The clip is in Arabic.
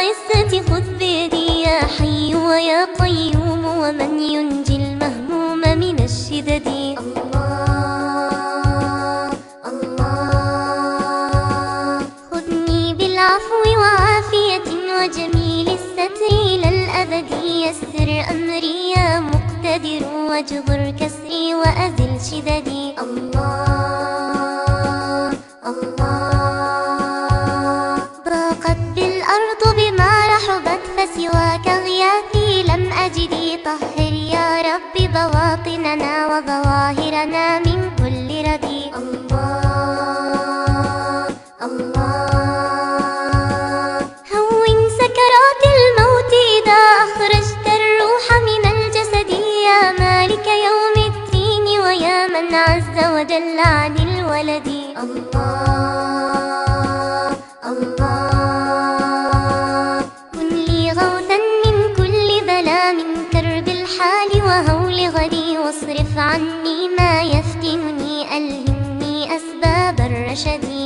العزة خذ بيدي يا حي ويا قيوم. ومن ينجي المهموم من الشدد. الله الله. خذني بالعفو وعافية وجميل الستر إلى الأبد. يسر أمري يا مقتدر واجبر كسري وأزل شددي. الله. ضاقت بالأرض بما رحبت فسواك غياثي لم أجدي طهر يا رب بواطننا وظواهرنا من كل ردي الله الله. هون سكرات الموت إذا أخرجت الروح من الجسد. يا مالك يوم ويا من عز وجل عن الولد. الله حالي وهول غدي واصرف عني ما يفتنني ألهمني أسباب الرشد.